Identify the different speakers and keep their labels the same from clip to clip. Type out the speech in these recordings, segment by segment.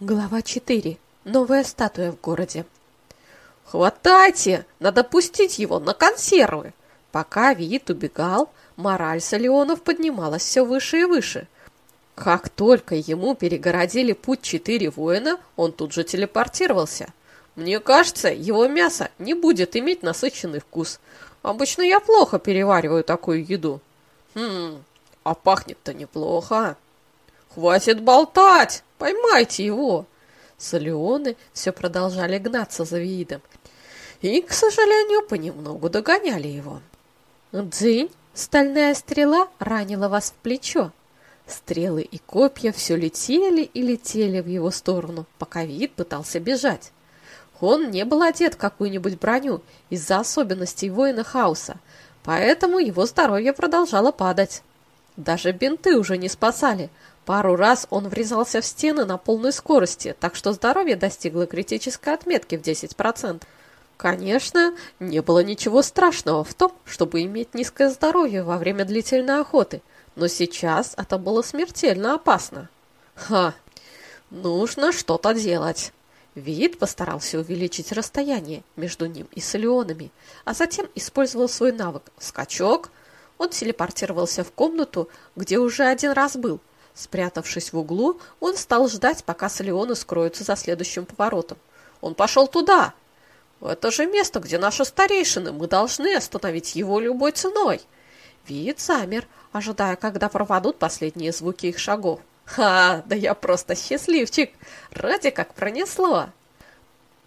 Speaker 1: Глава 4. Новая статуя в городе. «Хватайте! Надо пустить его на консервы!» Пока Виит убегал, мораль Салионов поднималась все выше и выше. Как только ему перегородили путь четыре воина, он тут же телепортировался. Мне кажется, его мясо не будет иметь насыщенный вкус. Обычно я плохо перевариваю такую еду. Хм, а пахнет-то неплохо. Хватит болтать! Поймайте его!» Салионы все продолжали гнаться за Виидом и, к сожалению, понемногу догоняли его. «Дзынь, стальная стрела ранила вас в плечо!» Стрелы и копья все летели и летели в его сторону, пока Виид пытался бежать. Он не был одет в какую-нибудь броню из-за особенностей воина хаоса, поэтому его здоровье продолжало падать. Даже бинты уже не спасали, Пару раз он врезался в стены на полной скорости, так что здоровье достигло критической отметки в 10%. Конечно, не было ничего страшного в том, чтобы иметь низкое здоровье во время длительной охоты, но сейчас это было смертельно опасно. Ха! Нужно что-то делать. Вид постарался увеличить расстояние между ним и Солеонами, а затем использовал свой навык «Скачок». Он телепортировался в комнату, где уже один раз был – Спрятавшись в углу, он стал ждать, пока Солеоны скроются за следующим поворотом. Он пошел туда. Это же место, где наши старейшины. Мы должны остановить его любой ценой. Вид замер, ожидая, когда проводут последние звуки их шагов. Ха, да я просто счастливчик. Ради как пронесло.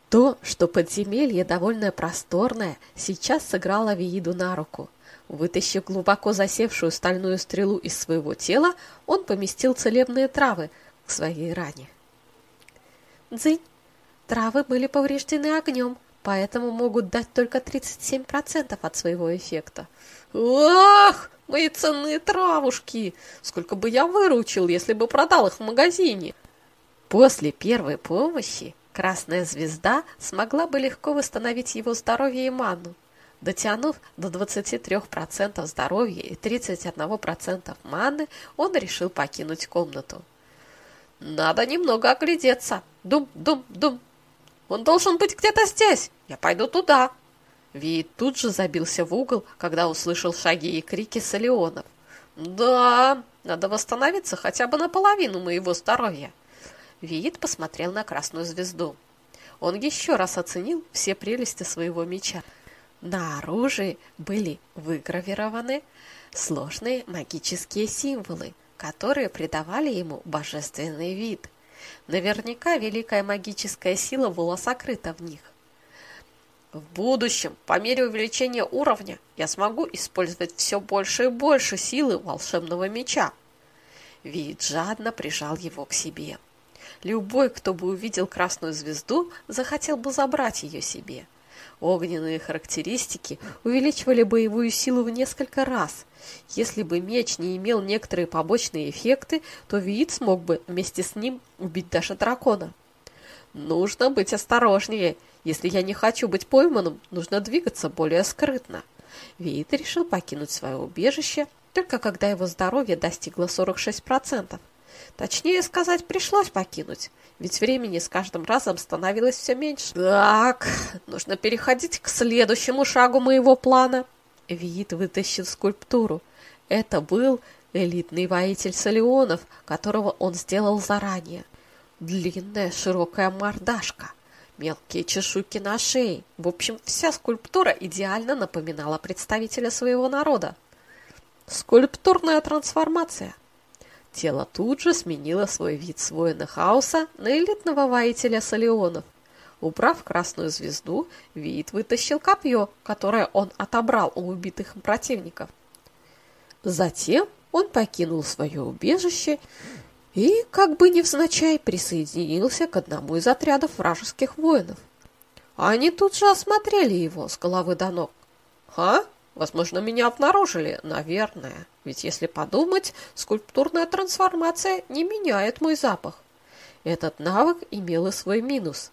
Speaker 1: То, что подземелье довольно просторное, сейчас сыграло Вииду на руку. Вытащив глубоко засевшую стальную стрелу из своего тела, он поместил целебные травы к своей ране. Дзынь! Травы были повреждены огнем, поэтому могут дать только 37% от своего эффекта. Ах, мои ценные травушки! Сколько бы я выручил, если бы продал их в магазине! После первой помощи Красная Звезда смогла бы легко восстановить его здоровье и ману. Дотянув до 23% здоровья и 31% маны, он решил покинуть комнату. «Надо немного оглядеться. Дум-дум-дум. Он должен быть где-то здесь. Я пойду туда». Виит тут же забился в угол, когда услышал шаги и крики Солеонов. «Да, надо восстановиться хотя бы наполовину моего здоровья». Виит посмотрел на красную звезду. Он еще раз оценил все прелести своего меча. На оружии были выгравированы сложные магические символы, которые придавали ему божественный вид. Наверняка великая магическая сила была сокрыта в них. В будущем, по мере увеличения уровня, я смогу использовать все больше и больше силы волшебного меча. Вид жадно прижал его к себе. Любой, кто бы увидел красную звезду, захотел бы забрать ее себе – Огненные характеристики увеличивали боевую силу в несколько раз. Если бы меч не имел некоторые побочные эффекты, то Виит смог бы вместе с ним убить даже дракона. Нужно быть осторожнее. Если я не хочу быть пойманным, нужно двигаться более скрытно. Виит решил покинуть свое убежище, только когда его здоровье достигло 46%. Точнее сказать, пришлось покинуть, ведь времени с каждым разом становилось все меньше. Так, нужно переходить к следующему шагу моего плана. Виит вытащил скульптуру. Это был элитный воитель Салионов, которого он сделал заранее. Длинная широкая мордашка, мелкие чешуйки на шее. В общем, вся скульптура идеально напоминала представителя своего народа. Скульптурная трансформация – Тело тут же сменило свой вид с воина хаоса на элитного воителя Салионов. Убрав красную звезду, Вид вытащил копье, которое он отобрал у убитых противников. Затем он покинул свое убежище и, как бы невзначай, присоединился к одному из отрядов вражеских воинов. Они тут же осмотрели его с головы до ног. «А? Возможно, меня обнаружили, наверное. Ведь если подумать, скульптурная трансформация не меняет мой запах. Этот навык имел и свой минус.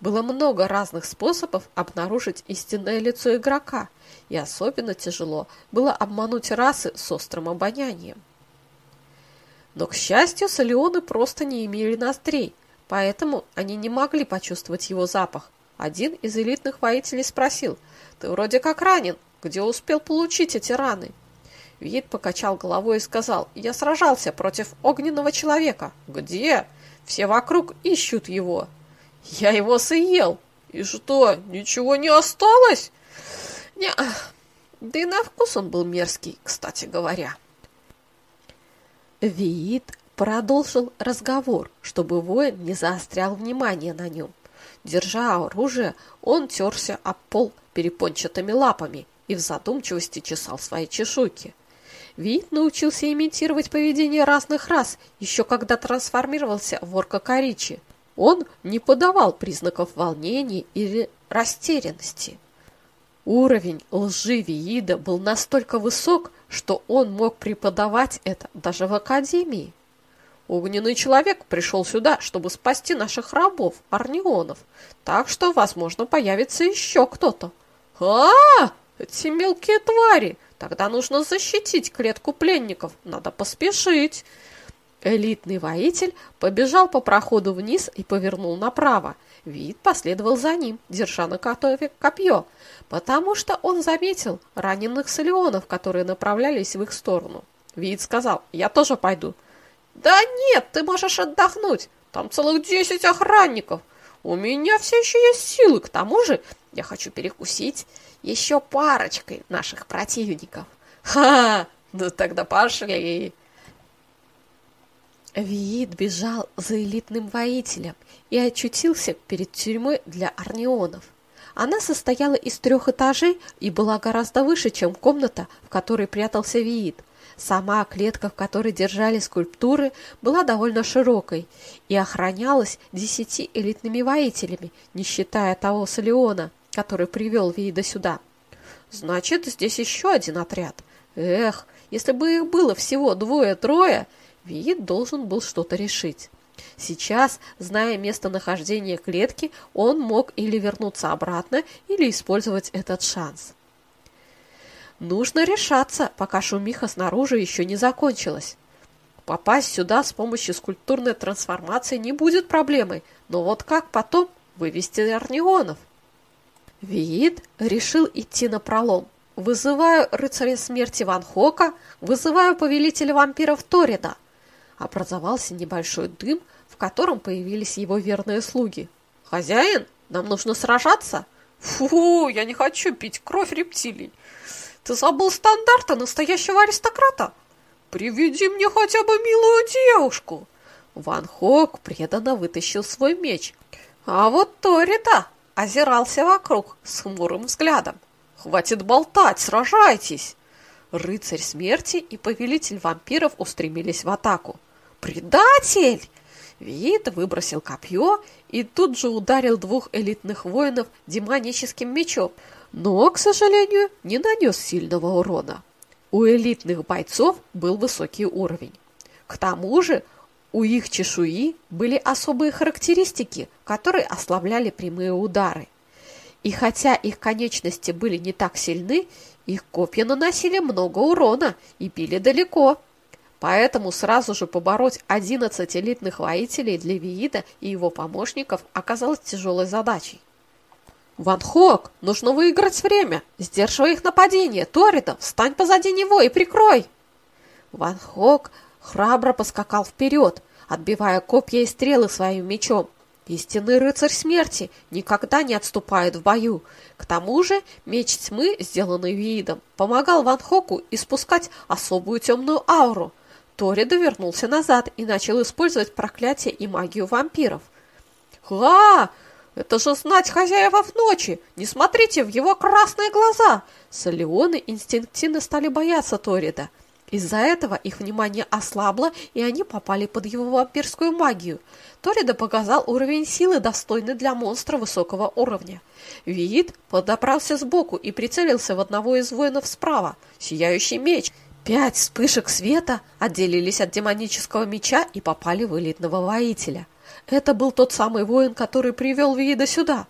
Speaker 1: Было много разных способов обнаружить истинное лицо игрока, и особенно тяжело было обмануть расы с острым обонянием. Но, к счастью, Солеоны просто не имели ноздрей, поэтому они не могли почувствовать его запах. Один из элитных воителей спросил, «Ты вроде как ранен, где успел получить эти раны?» Вид покачал головой и сказал, «Я сражался против огненного человека». «Где?» «Все вокруг ищут его». «Я его съел». «И что, ничего не осталось?» «Не, да и на вкус он был мерзкий, кстати говоря». Виит продолжил разговор, чтобы воин не заострял внимание на нем. Держа оружие, он терся об пол перепончатыми лапами и в задумчивости чесал свои чешуйки. Вид научился имитировать поведение разных рас, еще когда трансформировался в орка Коричи. Он не подавал признаков волнения или растерянности. Уровень лжи Виида был настолько высок, что он мог преподавать это даже в академии. Огненный человек пришел сюда, чтобы спасти наших рабов, орнионов, так что, возможно, появится еще кто-то. -а Эти мелкие твари! Тогда нужно защитить клетку пленников, надо поспешить!» Элитный воитель побежал по проходу вниз и повернул направо. Вид последовал за ним, держа на готове копье, потому что он заметил раненых салионов, которые направлялись в их сторону. Вид сказал, «Я тоже пойду». «Да нет, ты можешь отдохнуть. Там целых десять охранников. У меня все еще есть силы. К тому же я хочу перекусить еще парочкой наших противников». «Ха! Ну тогда пошли!» Виит бежал за элитным воителем и очутился перед тюрьмой для орнионов. Она состояла из трех этажей и была гораздо выше, чем комната, в которой прятался Виит. Сама клетка, в которой держали скульптуры, была довольно широкой и охранялась десяти элитными воителями, не считая того Солеона, который привел Виида сюда. Значит, здесь еще один отряд. Эх, если бы их было всего двое-трое, Виид должен был что-то решить. Сейчас, зная местонахождение клетки, он мог или вернуться обратно, или использовать этот шанс. Нужно решаться, пока шумиха снаружи еще не закончилась. Попасть сюда с помощью скульптурной трансформации не будет проблемой, но вот как потом вывести орнионов? Виит решил идти на пролом. Вызываю рыцаря смерти Ван Хока, вызываю повелителя вампиров Торида. Образовался небольшой дым, в котором появились его верные слуги. «Хозяин, нам нужно сражаться?» «Фу, я не хочу пить кровь рептилий!» Ты забыл стандарты настоящего аристократа? Приведи мне хотя бы милую девушку. Ван Хок преданно вытащил свой меч. А вот Торита озирался вокруг с хмурым взглядом. Хватит болтать, сражайтесь! Рыцарь смерти и повелитель вампиров устремились в атаку. «Предатель!» Вид выбросил копье и тут же ударил двух элитных воинов демоническим мечом – но, к сожалению, не нанес сильного урона. У элитных бойцов был высокий уровень. К тому же у их чешуи были особые характеристики, которые ослабляли прямые удары. И хотя их конечности были не так сильны, их копья наносили много урона и били далеко. Поэтому сразу же побороть 11 элитных воителей для Виида и его помощников оказалось тяжелой задачей. «Ван Хок, нужно выиграть время! Сдерживай их нападение! Торида, встань позади него и прикрой!» Ван Хок храбро поскакал вперед, отбивая копья и стрелы своим мечом. Истинный рыцарь смерти никогда не отступает в бою. К тому же меч тьмы, сделанный видом, помогал Ван Хоку испускать особую темную ауру. Торида вернулся назад и начал использовать проклятие и магию вампиров. «Ха! Это же знать хозяева в ночи! Не смотрите в его красные глаза!» Солеоны инстинктивно стали бояться Торида. Из-за этого их внимание ослабло, и они попали под его вампирскую магию. Торида показал уровень силы, достойный для монстра высокого уровня. Виит подобрался сбоку и прицелился в одного из воинов справа. Сияющий меч. Пять вспышек света отделились от демонического меча и попали в элитного воителя. Это был тот самый воин, который привел Виида сюда.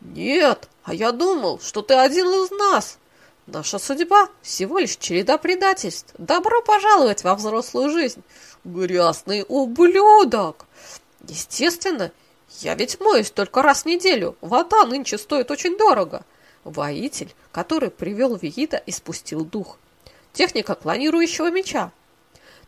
Speaker 1: Нет, а я думал, что ты один из нас. Наша судьба всего лишь череда предательств. Добро пожаловать во взрослую жизнь. Грязный ублюдок! Естественно, я ведь моюсь только раз в неделю. Вода нынче стоит очень дорого. Воитель, который привел Виида и спустил дух. Техника клонирующего меча.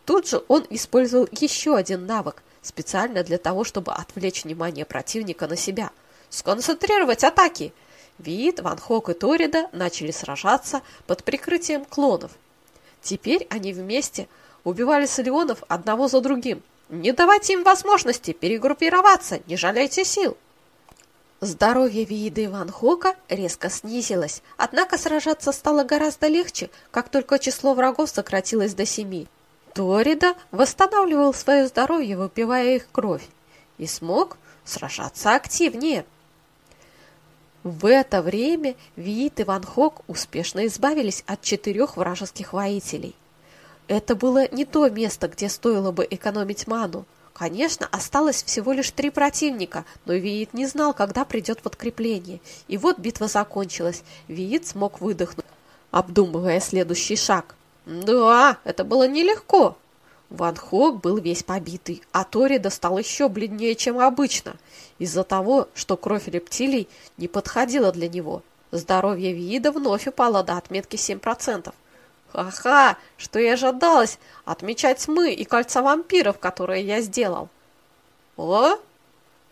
Speaker 1: Тут же он использовал еще один навык, специально для того, чтобы отвлечь внимание противника на себя. Сконцентрировать атаки. Виит, Ван Хок и Торида начали сражаться под прикрытием клонов. Теперь они вместе убивали Солеонов одного за другим. Не давайте им возможности перегруппироваться, не жалейте сил. Здоровье Виида и Ван Хока резко снизилось, однако сражаться стало гораздо легче, как только число врагов сократилось до семи. Торида восстанавливал свое здоровье, выпивая их кровь, и смог сражаться активнее. В это время Виит и Ван Хок успешно избавились от четырех вражеских воителей. Это было не то место, где стоило бы экономить ману, Конечно, осталось всего лишь три противника, но Виит не знал, когда придет подкрепление. И вот битва закончилась. Виит смог выдохнуть, обдумывая следующий шаг. Да, это было нелегко. Ван Хок был весь побитый, а Торида стал еще бледнее, чем обычно, из-за того, что кровь рептилий не подходила для него. Здоровье Виида вновь упало до отметки 7%. Ха-ха, что и ожидалось, отмечать тьмы и кольца вампиров, которые я сделал. О,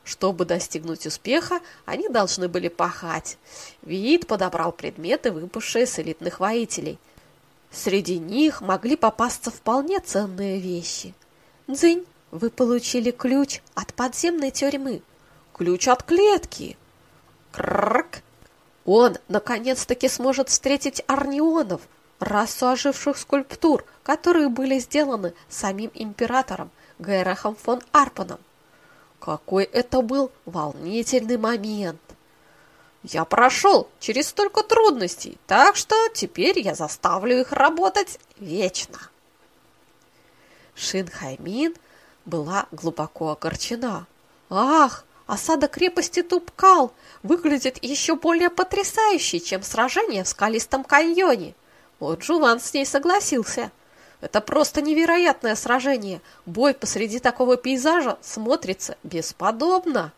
Speaker 1: чтобы достигнуть успеха, они должны были пахать. Виит подобрал предметы, выпавшие с элитных воителей. Среди них могли попасться вполне ценные вещи. Дзынь, вы получили ключ от подземной тюрьмы. Ключ от клетки. Крррк. Он, наконец-таки, сможет встретить Арнионов, расу оживших скульптур, которые были сделаны самим императором Гайрахом фон Арпаном. Какой это был волнительный момент! Я прошел через столько трудностей, так что теперь я заставлю их работать вечно. Шин Хаймин была глубоко огорчена. Ах, осада крепости Тупкал выглядит еще более потрясающей, чем сражение в скалистом каньоне. Вот Джулан с ней согласился. Это просто невероятное сражение. Бой посреди такого пейзажа смотрится бесподобно.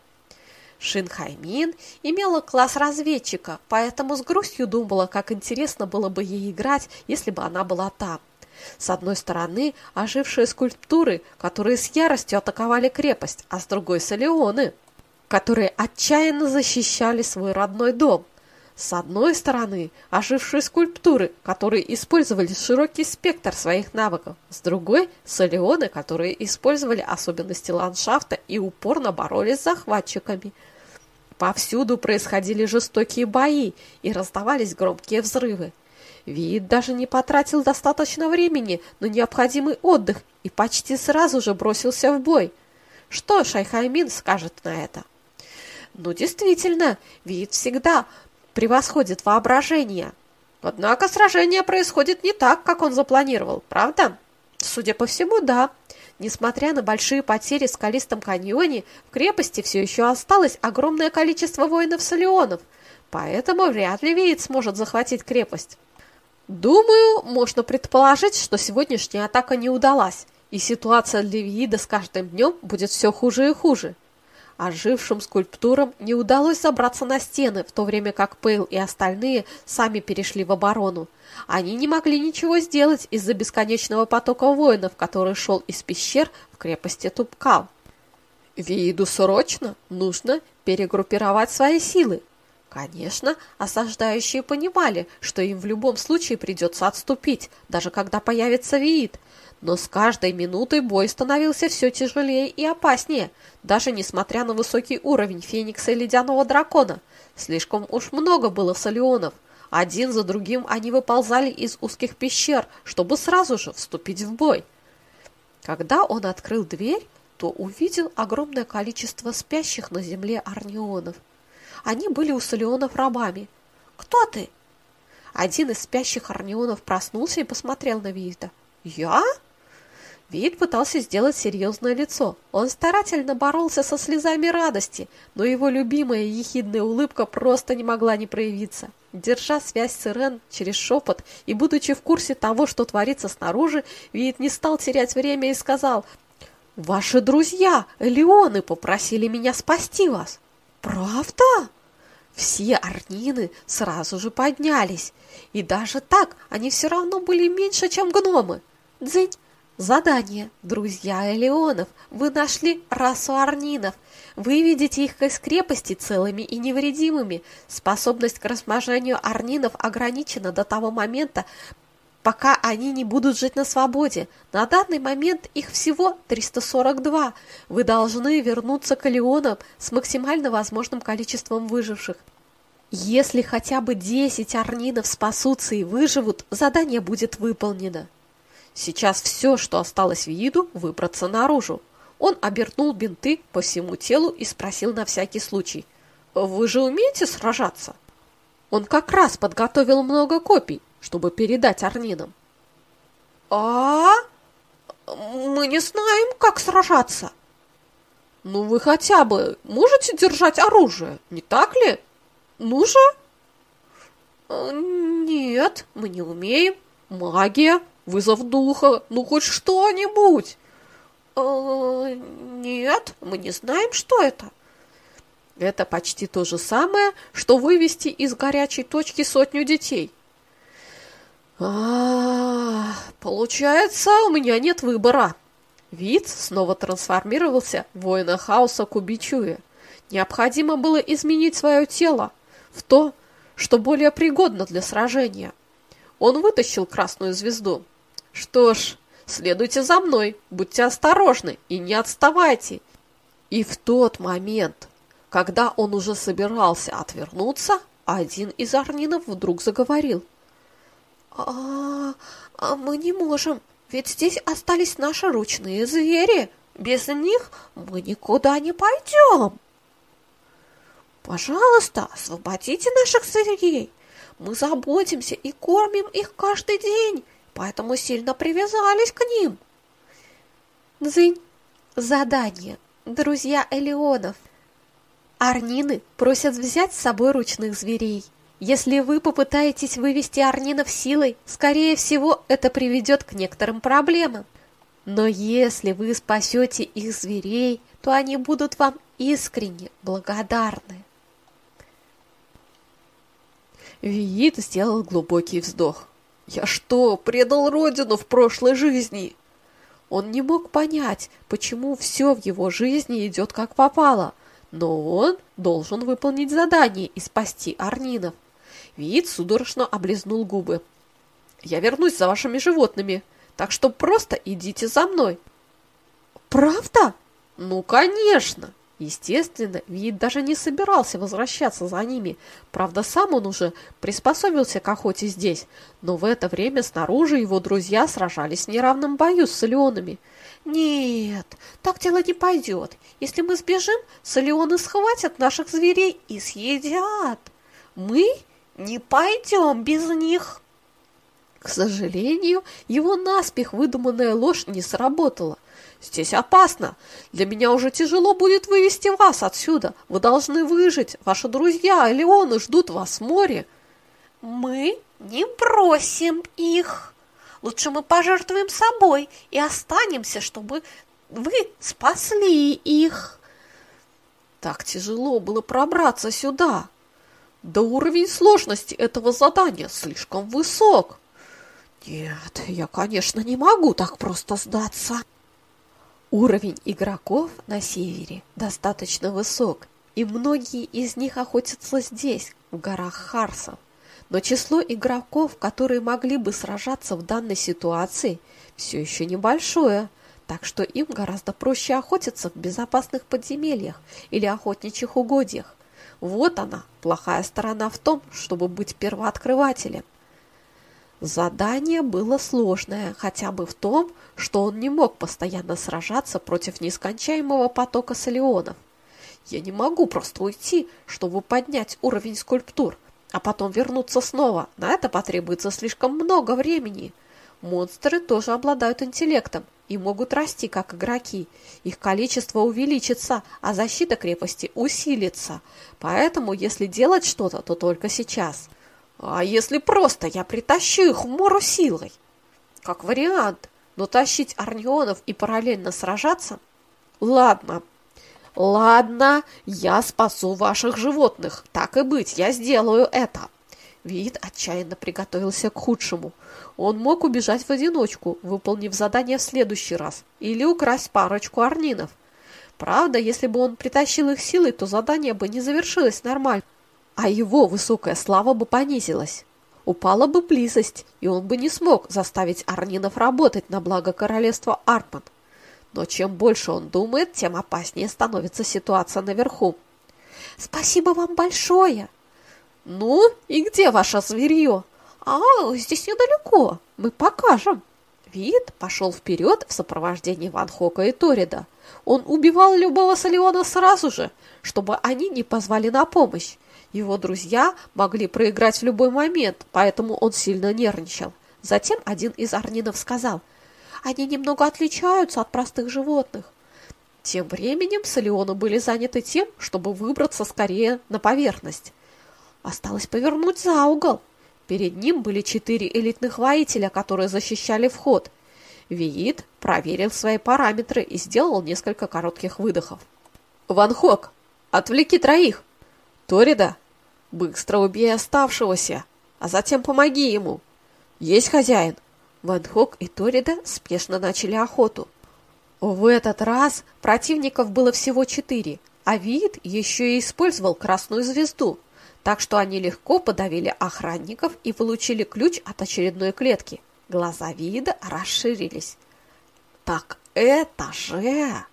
Speaker 1: Шин Хаймин имела класс разведчика, поэтому с грустью думала, как интересно было бы ей играть, если бы она была там. С одной стороны, ожившие скульптуры, которые с яростью атаковали крепость, а с другой – Солеоны, которые отчаянно защищали свой родной дом. С одной стороны, ожившие скульптуры, которые использовали широкий спектр своих навыков, с другой – солеоны, которые использовали особенности ландшафта и упорно боролись с захватчиками. Повсюду происходили жестокие бои и раздавались громкие взрывы. Вид даже не потратил достаточно времени на необходимый отдых и почти сразу же бросился в бой. Что Шайхаймин скажет на это? Ну, действительно, Вид всегда превосходит воображение. Однако сражение происходит не так, как он запланировал, правда? Судя по всему, да. Несмотря на большие потери в скалистом каньоне, в крепости все еще осталось огромное количество воинов-солеонов, поэтому вряд ли Виит сможет захватить крепость. Думаю, можно предположить, что сегодняшняя атака не удалась, и ситуация для Виида с каждым днем будет все хуже и хуже. Ожившим скульптурам не удалось забраться на стены, в то время как Пейл и остальные сами перешли в оборону. Они не могли ничего сделать из-за бесконечного потока воинов, который шел из пещер в крепости Тупкал. Виду срочно нужно перегруппировать свои силы. Конечно, осаждающие понимали, что им в любом случае придется отступить, даже когда появится Виит, но с каждой минутой бой становился все тяжелее и опаснее, даже несмотря на высокий уровень Феникса и Ледяного Дракона. Слишком уж много было солеонов. Один за другим они выползали из узких пещер, чтобы сразу же вступить в бой. Когда он открыл дверь, то увидел огромное количество спящих на земле арнионов. Они были у солеонов рабами. «Кто ты?» Один из спящих арнионов проснулся и посмотрел на Виита. «Я?» Вид пытался сделать серьезное лицо. Он старательно боролся со слезами радости, но его любимая ехидная улыбка просто не могла не проявиться. Держа связь с Ирен через шепот и будучи в курсе того, что творится снаружи, Вид не стал терять время и сказал Ваши друзья, Леоны, попросили меня спасти вас. Правда? Все арнины сразу же поднялись, и даже так они все равно были меньше, чем гномы. Дзынь! Задание, друзья Элеонов, вы нашли расу арнинов. Вы видите их из крепости целыми и невредимыми. Способность к размножению арнинов ограничена до того момента, пока они не будут жить на свободе. На данный момент их всего 342. Вы должны вернуться к Леонам с максимально возможным количеством выживших. Если хотя бы 10 арнинов спасутся и выживут, задание будет выполнено. Сейчас все, что осталось в виду, выбраться наружу. Он обернул бинты по всему телу и спросил на всякий случай. «Вы же умеете сражаться?» Он как раз подготовил много копий, чтобы передать Арнинам. «А? Мы не знаем, как сражаться!» «Ну вы хотя бы можете держать оружие, не так ли? Ну же!» «Нет, мы не умеем. Магия, вызов духа, ну хоть что-нибудь!» «Э, «Нет, мы не знаем, что это». Это почти то же самое, что вывести из горячей точки сотню детей. А, получается, у меня нет выбора. Вид снова трансформировался в воина хаоса Кубичуя. Необходимо было изменить свое тело в то, что более пригодно для сражения. Он вытащил красную звезду. Что ж, следуйте за мной, будьте осторожны и не отставайте. И в тот момент, когда он уже собирался отвернуться, один из арнинов вдруг заговорил. А, а мы не можем, ведь здесь остались наши ручные звери. Без них мы никуда не пойдем. Пожалуйста, освободите наших зверей. Мы заботимся и кормим их каждый день, поэтому сильно привязались к ним. Дзынь. Задание. Друзья Элеонов. Арнины просят взять с собой ручных зверей. Если вы попытаетесь вывести арнинов силой, скорее всего, это приведет к некоторым проблемам. Но если вы спасете их зверей, то они будут вам искренне благодарны. Виит сделал глубокий вздох. «Я что, предал родину в прошлой жизни?» Он не мог понять, почему все в его жизни идет как попало, но он должен выполнить задание и спасти Арнинов. Вид судорожно облизнул губы. «Я вернусь за вашими животными, так что просто идите за мной». «Правда?» «Ну, конечно!» Естественно, Вид даже не собирался возвращаться за ними. Правда, сам он уже приспособился к охоте здесь, но в это время снаружи его друзья сражались в неравном бою с Солеонами. «Нет, так дело не пойдет. Если мы сбежим, Солеоны схватят наших зверей и съедят. Мы не пойдем без них. К сожалению, его наспех выдуманная ложь не сработала. Здесь опасно. Для меня уже тяжело будет вывести вас отсюда. Вы должны выжить. Ваши друзья, Леоны, ждут вас в море. Мы не бросим их. Лучше мы пожертвуем собой и останемся, чтобы вы спасли их. Так тяжело было пробраться сюда. Да уровень сложности этого задания слишком высок. Нет, я, конечно, не могу так просто сдаться. Уровень игроков на севере достаточно высок, и многие из них охотятся здесь, в горах Харсов. Но число игроков, которые могли бы сражаться в данной ситуации, все еще небольшое, так что им гораздо проще охотиться в безопасных подземельях или охотничьих угодьях. Вот она, плохая сторона в том, чтобы быть первооткрывателем. Задание было сложное хотя бы в том, что он не мог постоянно сражаться против нескончаемого потока солеонов. Я не могу просто уйти, чтобы поднять уровень скульптур, а потом вернуться снова. На это потребуется слишком много времени. Монстры тоже обладают интеллектом, и могут расти как игроки. Их количество увеличится, а защита крепости усилится. Поэтому, если делать что-то, то только сейчас. А если просто я притащу их в мору силой? Как вариант. Но тащить арнионов и параллельно сражаться? Ладно, ладно, я спасу ваших животных. Так и быть, я сделаю это. Вид отчаянно приготовился к худшему. Он мог убежать в одиночку, выполнив задание в следующий раз, или украсть парочку арнинов. Правда, если бы он притащил их силой, то задание бы не завершилось нормально, а его высокая слава бы понизилась. Упала бы близость, и он бы не смог заставить арнинов работать на благо королевства Арпан. Но чем больше он думает, тем опаснее становится ситуация наверху. «Спасибо вам большое!» «Ну, и где ваше зверье?» «А, здесь недалеко. Мы покажем». Вид пошел вперед в сопровождении Ван Хока и Торида. Он убивал любого Салиона сразу же, чтобы они не позвали на помощь. Его друзья могли проиграть в любой момент, поэтому он сильно нервничал. Затем один из арнинов сказал, «Они немного отличаются от простых животных». Тем временем Салионы были заняты тем, чтобы выбраться скорее на поверхность. Осталось повернуть за угол. Перед ним были четыре элитных воителя, которые защищали вход. Виит проверил свои параметры и сделал несколько коротких выдохов. «Ван Хок, отвлеки троих!» «Торида, быстро убей оставшегося, а затем помоги ему!» «Есть хозяин!» Ван Хок и Торида спешно начали охоту. В этот раз противников было всего четыре, а Виит еще и использовал красную звезду – так что они легко подавили охранников и получили ключ от очередной клетки. Глаза вида расширились. «Так это же...»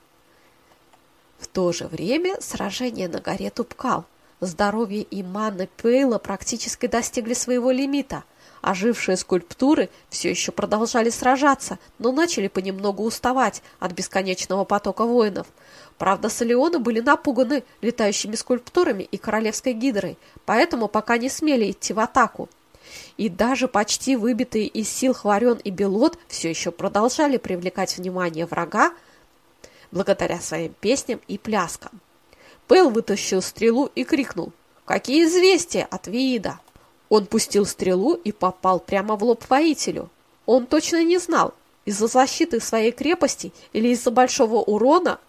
Speaker 1: В то же время сражение на горе Тупкал. Здоровье и манна Пейла практически достигли своего лимита. Ожившие скульптуры все еще продолжали сражаться, но начали понемногу уставать от бесконечного потока воинов. Правда, Солеоны были напуганы летающими скульптурами и королевской гидрой, поэтому пока не смели идти в атаку. И даже почти выбитые из сил Хварен и Белот все еще продолжали привлекать внимание врага благодаря своим песням и пляскам. Пэл вытащил стрелу и крикнул «Какие известия от Виида!» Он пустил стрелу и попал прямо в лоб воителю. Он точно не знал, из-за защиты своей крепости или из-за большого урона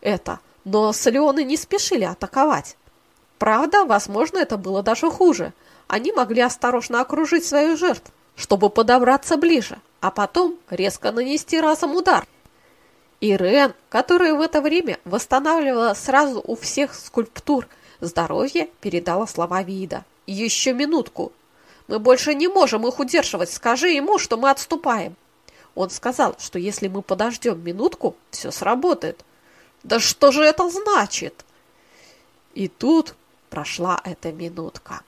Speaker 1: это, но Солеоны не спешили атаковать. Правда, возможно, это было даже хуже. Они могли осторожно окружить свою жертву, чтобы подобраться ближе, а потом резко нанести разом удар. Ирен, которая в это время восстанавливала сразу у всех скульптур здоровье, передала слова Вида. «Еще минутку. Мы больше не можем их удерживать. Скажи ему, что мы отступаем». Он сказал, что если мы подождем минутку, все сработает. «Да что же это значит?» И тут прошла эта минутка.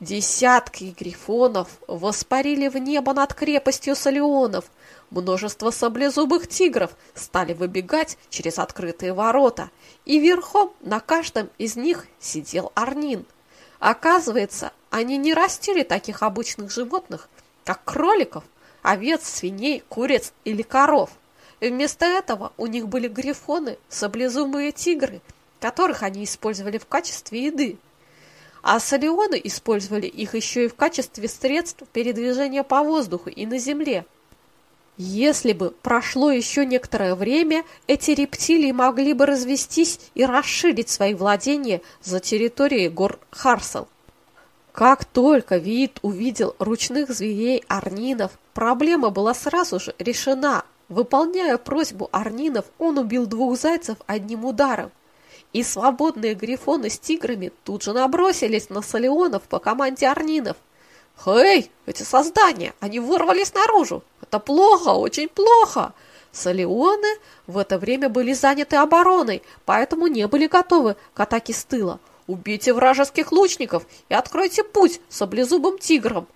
Speaker 1: Десятки грифонов воспарили в небо над крепостью Салионов. Множество саблезубых тигров стали выбегать через открытые ворота, и верхом на каждом из них сидел Арнин – Оказывается, они не растили таких обычных животных, как кроликов, овец, свиней, куриц или коров. И вместо этого у них были грифоны, саблезубые тигры, которых они использовали в качестве еды. А салионы использовали их еще и в качестве средств передвижения по воздуху и на земле – если бы прошло еще некоторое время, эти рептилии могли бы развестись и расширить свои владения за территорией гор Харсел. Как только Виит увидел ручных зверей арнинов, проблема была сразу же решена. Выполняя просьбу арнинов, он убил двух зайцев одним ударом. И свободные грифоны с тиграми тут же набросились на Салионов по команде арнинов. «Хей, эти создания, они вырвались наружу! Это плохо, очень плохо!» Салионы в это время были заняты обороной, поэтому не были готовы к атаке с тыла. «Убейте вражеских лучников и откройте путь саблезубым тиграм!»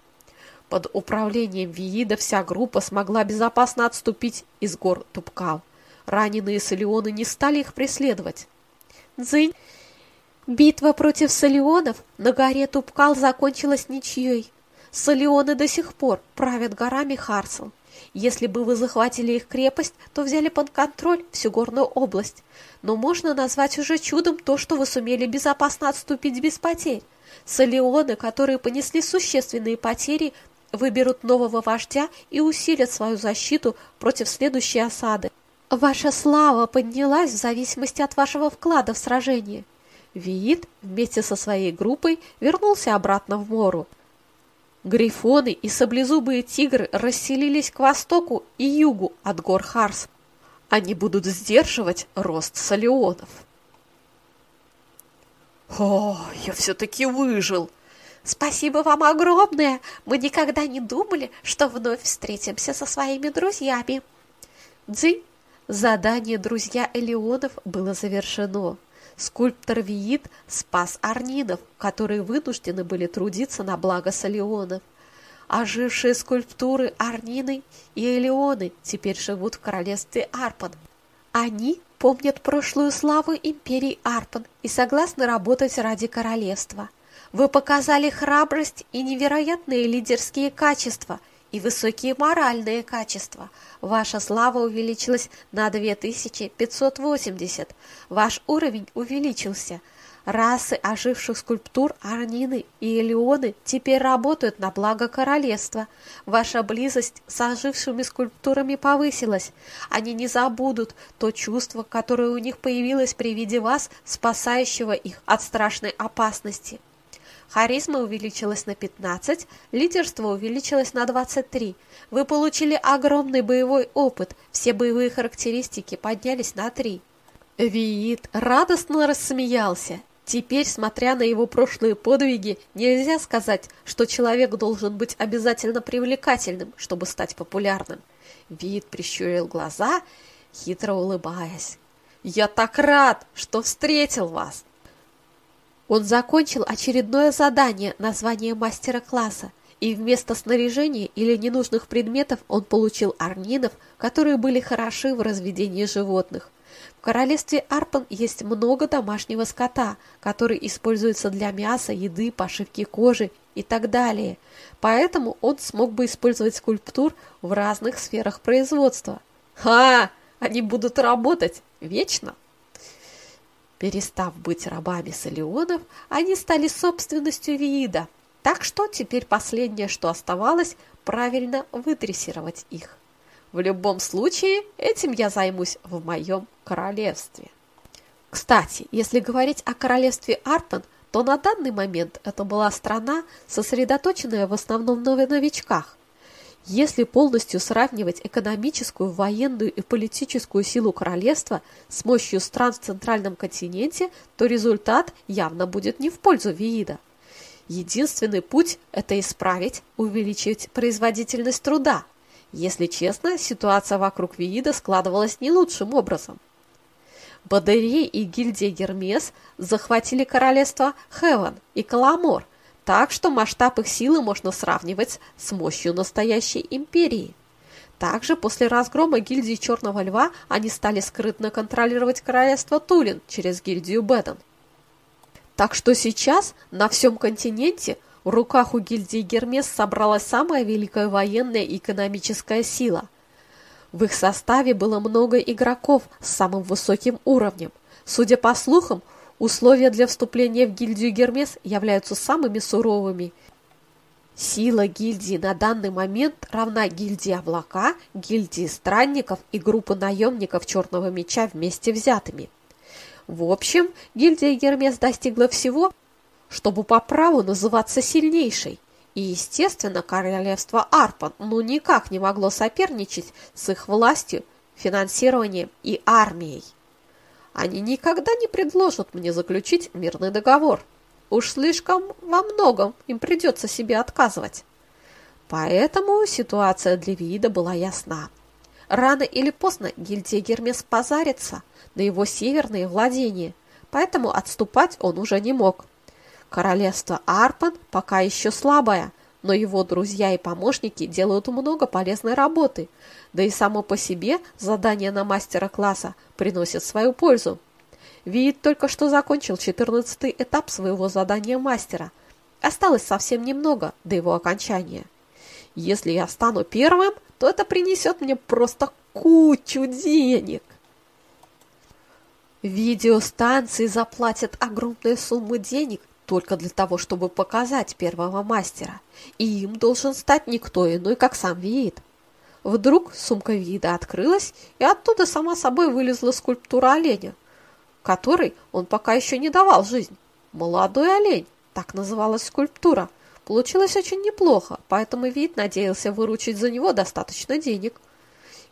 Speaker 1: Под управлением Виида вся группа смогла безопасно отступить из гор Тупкал. Раненые Салионы не стали их преследовать. Дзынь! Битва против Салионов на горе Тупкал закончилась ничьей. Салионы до сих пор правят горами Харсел. Если бы вы захватили их крепость, то взяли под контроль всю горную область. Но можно назвать уже чудом то, что вы сумели безопасно отступить без потерь. Салионы, которые понесли существенные потери, выберут нового вождя и усилят свою защиту против следующей осады. Ваша слава поднялась в зависимости от вашего вклада в сражение. Виит вместе со своей группой вернулся обратно в Мору. Грифоны и саблезубые тигры расселились к востоку и югу от гор Харс. Они будут сдерживать рост салионов.
Speaker 2: О, я все-таки выжил!
Speaker 1: Спасибо вам огромное! Мы никогда не думали, что вновь встретимся со своими друзьями. Дзинь! Задание «Друзья Элеонов» было завершено. Скульптор Виит спас арнинов, которые вынуждены были трудиться на благо Салионов. Ожившие скульптуры Арнины и Элеоны теперь живут в королевстве Арпан. Они помнят прошлую славу империи Арпан и согласны работать ради королевства. Вы показали храбрость и невероятные лидерские качества – и высокие моральные качества. Ваша слава увеличилась на 2580. Ваш уровень увеличился. Расы оживших скульптур Арнины и Элеоны теперь работают на благо королевства. Ваша близость с ожившими скульптурами повысилась. Они не забудут то чувство, которое у них появилось при виде вас, спасающего их от страшной опасности. Харизма увеличилась на 15, лидерство увеличилось на 23. Вы получили огромный боевой опыт, все боевые характеристики поднялись на 3. Виит радостно рассмеялся. Теперь, смотря на его прошлые подвиги, нельзя сказать, что человек должен быть обязательно привлекательным, чтобы стать популярным. Виит прищурил глаза, хитро улыбаясь. «Я так рад, что встретил вас! Он закончил очередное задание на звание мастера класса, и вместо снаряжения или ненужных предметов он получил арнинов, которые были хороши в разведении животных. В королевстве Арпан есть много домашнего скота, который используется для мяса, еды, пошивки кожи и так далее. Поэтому он смог бы использовать скульптур в разных сферах производства. Ха! Они будут работать вечно! Перестав быть рабами Салионов, они стали собственностью Виида, так что теперь последнее, что оставалось, правильно выдрессировать их. В любом случае, этим я займусь в моем королевстве. Кстати, если говорить о королевстве Арпен, то на данный момент это была страна, сосредоточенная в основном на новичках, если полностью сравнивать экономическую, военную и политическую силу королевства с мощью стран в центральном континенте, то результат явно будет не в пользу Виида. Единственный путь – это исправить, увеличить производительность труда. Если честно, ситуация вокруг Виида складывалась не лучшим образом. Бадерей и гильдия Гермес захватили королевство Хеван и Каламор, так что масштаб их силы можно сравнивать с мощью настоящей империи. Также после разгрома гильдии Черного Льва они стали скрытно контролировать королевство Тулин через гильдию Беден. Так что сейчас на всем континенте в руках у гильдии Гермес собралась самая великая военная и экономическая сила. В их составе было много игроков с самым высоким уровнем. Судя по слухам, Условия для вступления в гильдию Гермес являются самыми суровыми. Сила гильдии на данный момент равна гильдии Облака, гильдии Странников и группы наемников Черного Меча вместе взятыми. В общем, гильдия Гермес достигла всего, чтобы по праву называться сильнейшей. И, естественно, королевство Арпан ну никак не могло соперничать с их властью, финансированием и армией. Они никогда не предложат мне заключить мирный договор. Уж слишком во многом им придется себе отказывать. Поэтому ситуация для Вида была ясна. Рано или поздно гильдия Гермес позарится на его северные владения, поэтому отступать он уже не мог. Королевство Арпан пока еще слабое, но его друзья и помощники делают много полезной работы, да и само по себе задание на мастера класса приносит свою пользу. Виит только что закончил 14 этап своего задания мастера. Осталось совсем немного до его окончания. Если я стану первым, то это принесет мне просто кучу денег. Видеостанции заплатят огромные суммы денег только для того, чтобы показать первого мастера, и им должен стать никто иной, как сам Виит. Вдруг сумка Виида открылась, и оттуда сама собой вылезла скульптура оленя, которой он пока еще не давал жизнь. Молодой олень, так называлась скульптура. Получилось очень неплохо, поэтому Виит надеялся выручить за него достаточно денег.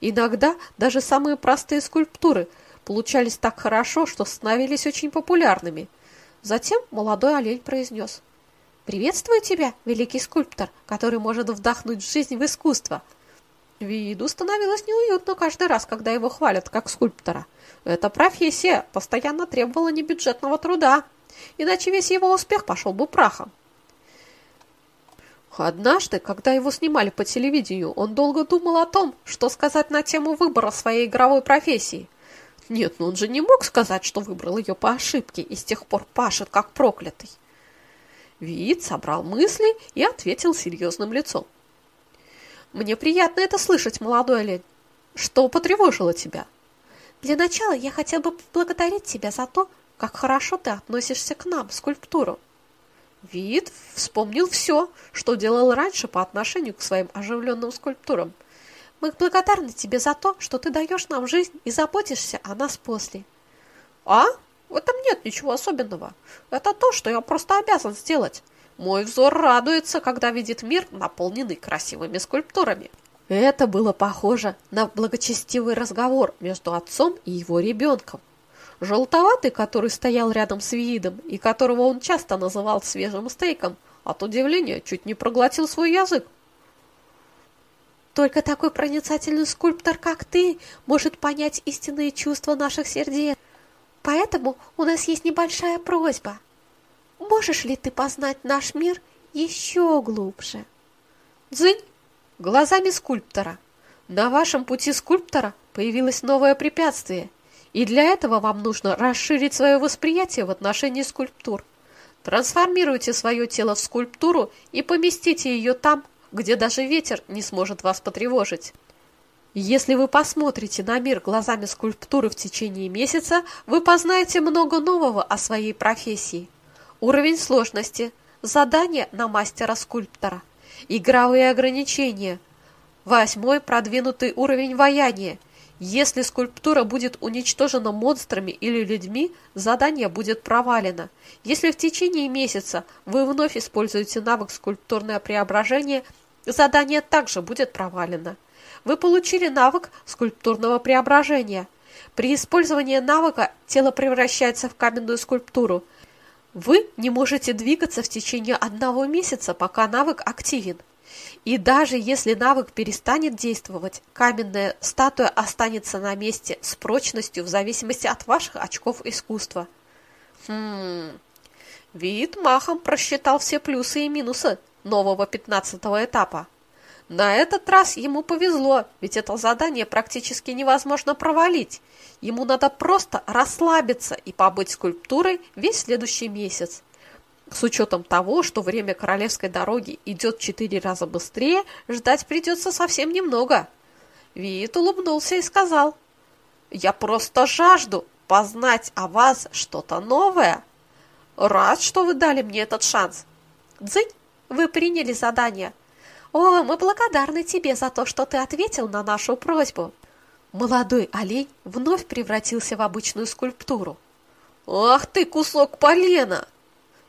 Speaker 1: Иногда даже самые простые скульптуры получались так хорошо, что становились очень популярными – Затем молодой олень произнес. «Приветствую тебя, великий скульптор, который может вдохнуть жизнь в искусство». Виду становилось неуютно каждый раз, когда его хвалят как скульптора. Эта профессия постоянно требовала небюджетного труда, иначе весь его успех пошел бы прахом. Однажды, когда его снимали по телевидению, он долго думал о том, что сказать на тему выбора своей игровой профессии – нет, ну он же не мог сказать, что выбрал ее по ошибке и с тех пор пашет, как проклятый. Вид собрал мысли и ответил серьезным лицом. «Мне приятно это слышать, молодой олень. Что потревожило тебя?» «Для начала я хотел бы поблагодарить тебя за то, как хорошо ты относишься к нам, скульптуру». Вид вспомнил все, что делал раньше по отношению к своим оживленным скульптурам – мы благодарны тебе за то, что ты даешь нам жизнь и заботишься о нас после. А? В этом нет ничего особенного. Это то, что я просто обязан сделать. Мой взор радуется, когда видит мир, наполненный красивыми скульптурами. Это было похоже на благочестивый разговор между отцом и его ребенком. Желтоватый, который стоял рядом с видом и которого он часто называл свежим стейком, от удивления чуть не проглотил свой язык. Только такой проницательный скульптор, как ты, может понять истинные чувства наших сердец. Поэтому у нас есть небольшая просьба. Можешь ли ты познать наш мир еще глубже? Дзынь! Глазами скульптора. На вашем пути скульптора появилось новое препятствие, и для этого вам нужно расширить свое восприятие в отношении скульптур. Трансформируйте свое тело в скульптуру и поместите ее там, где даже ветер не сможет вас потревожить. Если вы посмотрите на мир глазами скульптуры в течение месяца, вы познаете много нового о своей профессии. Уровень сложности, задание на мастера-скульптора, игровые ограничения, восьмой продвинутый уровень ваяния, если скульптура будет уничтожена монстрами или людьми, задание будет провалено. Если в течение месяца вы вновь используете навык скульптурное преображение, задание также будет провалено. Вы получили навык скульптурного преображения. При использовании навыка тело превращается в каменную скульптуру. Вы не можете двигаться в течение одного месяца, пока навык активен. И даже если навык перестанет действовать, каменная статуя останется на месте с прочностью в зависимости от ваших очков искусства. Хм... Вид махом просчитал все плюсы и минусы нового пятнадцатого этапа. На этот раз ему повезло, ведь это задание практически невозможно провалить. Ему надо просто расслабиться и побыть скульптурой весь следующий месяц. С учетом того, что время королевской дороги идет четыре раза быстрее, ждать придется совсем немного. Виит улыбнулся и сказал, «Я просто жажду познать о вас что-то новое. Рад, что вы дали мне этот шанс. Дзынь, вы приняли задание. О, мы благодарны тебе за то, что ты ответил на нашу просьбу». Молодой олень вновь превратился в обычную скульптуру. «Ах ты, кусок полена!»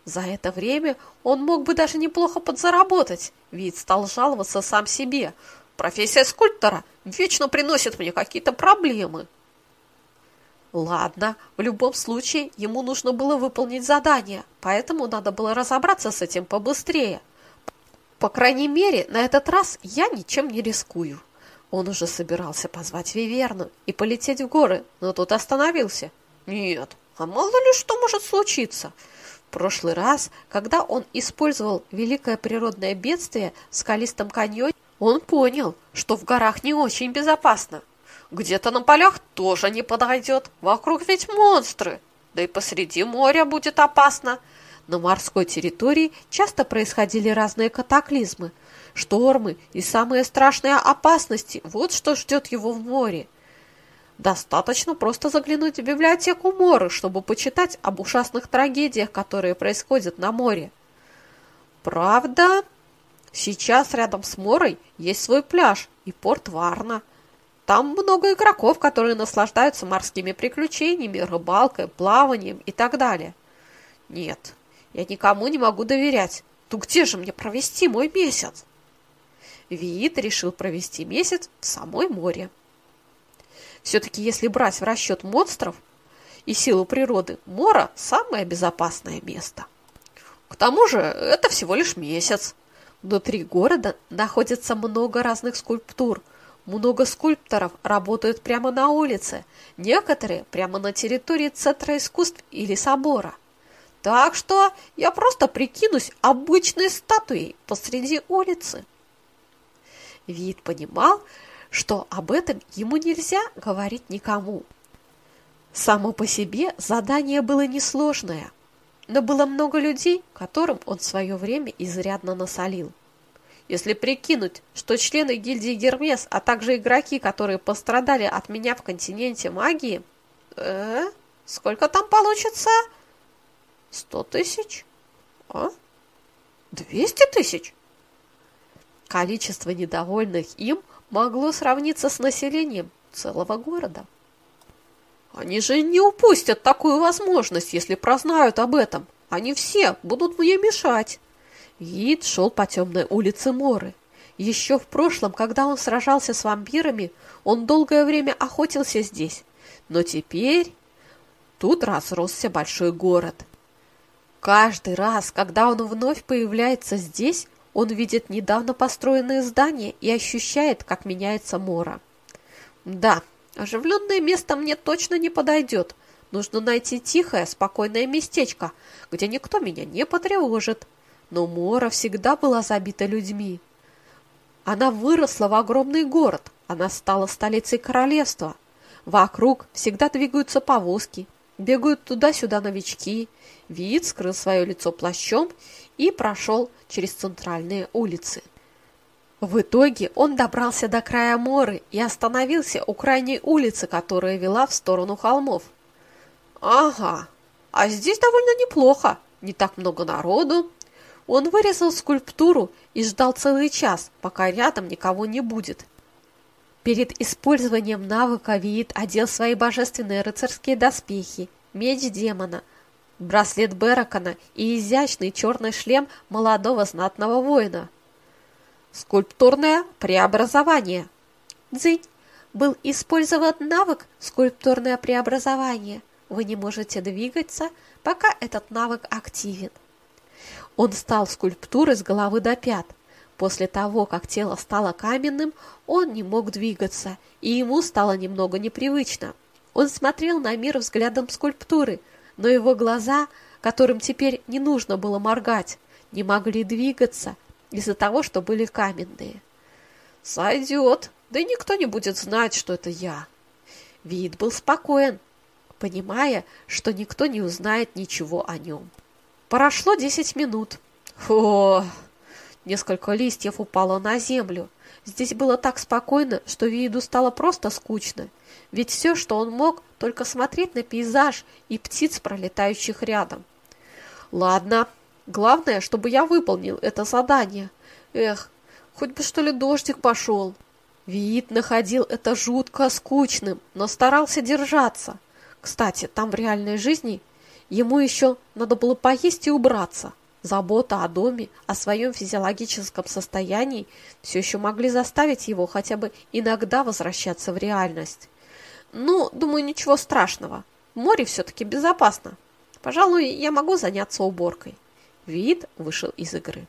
Speaker 1: За это время он мог бы даже неплохо подзаработать, ведь стал жаловаться сам себе. Профессия скульптора вечно приносит мне какие-то проблемы. Ладно, в любом случае ему нужно было выполнить задание, поэтому надо было разобраться с этим побыстрее. По крайней мере, на этот раз я ничем не рискую. Он уже собирался позвать Виверну и полететь в горы, но тут остановился. Нет, а мало ли что может случиться. В прошлый раз, когда он использовал великое природное бедствие в скалистом каньоне, он понял, что в горах не очень безопасно. Где-то на полях тоже не подойдет, вокруг ведь монстры, да и посреди моря будет опасно. На морской территории часто происходили разные катаклизмы, штормы и самые страшные опасности. Вот что ждет его в море. Достаточно просто заглянуть в библиотеку Моры, чтобы почитать об ужасных трагедиях, которые происходят на море. Правда, сейчас рядом с Морой есть свой пляж и порт Варна. Там много игроков, которые наслаждаются морскими приключениями, рыбалкой, плаванием и так далее. Нет, я никому не могу доверять. Ну где же мне провести мой месяц? Виит решил провести месяц в самой море. Все-таки если брать в расчет монстров и силу природы, Мора – самое безопасное место. К тому же это всего лишь месяц. Внутри города находится много разных скульптур. Много скульпторов работают прямо на улице, некоторые прямо на территории Центра искусств или собора. Так что я просто прикинусь обычной статуей посреди улицы. Вид понимал, что об этом ему нельзя говорить никому. Само по себе задание было несложное, но было много людей, которым он в свое время изрядно насолил. Если прикинуть, что члены гильдии Гермес, а также игроки, которые пострадали от меня в континенте магии, э, сколько там получится? Сто тысяч? А? Двести тысяч? Количество недовольных им могло сравниться с населением целого города. Они же не упустят такую возможность, если прознают об этом. Они все будут мне мешать. Вид шел по темной улице Моры. Еще в прошлом, когда он сражался с вампирами, он долгое время охотился здесь. Но теперь тут разросся большой город. Каждый раз, когда он вновь появляется здесь, он видит недавно построенные здания и ощущает, как меняется Мора. Да, оживленное место мне точно не подойдет. Нужно найти тихое, спокойное местечко, где никто меня не потревожит. Но Мора всегда была забита людьми. Она выросла в огромный город, она стала столицей королевства. Вокруг всегда двигаются повозки, бегают туда-сюда новички. Вид скрыл свое лицо плащом и прошел через центральные улицы. В итоге он добрался до края Моры и остановился у крайней улицы, которая вела в сторону холмов. Ага, а здесь довольно неплохо, не так много народу. Он вырезал скульптуру и ждал целый час, пока рядом никого не будет. Перед использованием навыка Виит одел свои божественные рыцарские доспехи, меч демона – браслет Беракона и изящный черный шлем молодого знатного воина. Скульптурное преобразование. Дзынь. Был использован навык «Скульптурное преобразование». Вы не можете двигаться, пока этот навык активен. Он стал скульптурой с головы до пят. После того, как тело стало каменным, он не мог двигаться, и ему стало немного непривычно. Он смотрел на мир взглядом скульптуры – но его глаза, которым теперь не нужно было моргать, не могли двигаться из-за того, что были каменные. «Сойдет, да никто не будет знать, что это я». Вид был спокоен, понимая, что никто не узнает ничего о нем. Прошло десять минут. О, несколько листьев упало на землю. Здесь было так спокойно, что виду стало просто скучно, ведь все, что он мог, только смотреть на пейзаж и птиц, пролетающих рядом. Ладно, главное, чтобы я выполнил это задание. Эх, хоть бы что ли дождик пошел. Вид находил это жутко скучным, но старался держаться. Кстати, там в реальной жизни ему еще надо было поесть и убраться. Забота о доме, о своем физиологическом состоянии все еще могли заставить его хотя бы иногда возвращаться в реальность. Ну, думаю, ничего страшного. Море все-таки безопасно. Пожалуй, я могу заняться уборкой. Вид вышел из игры.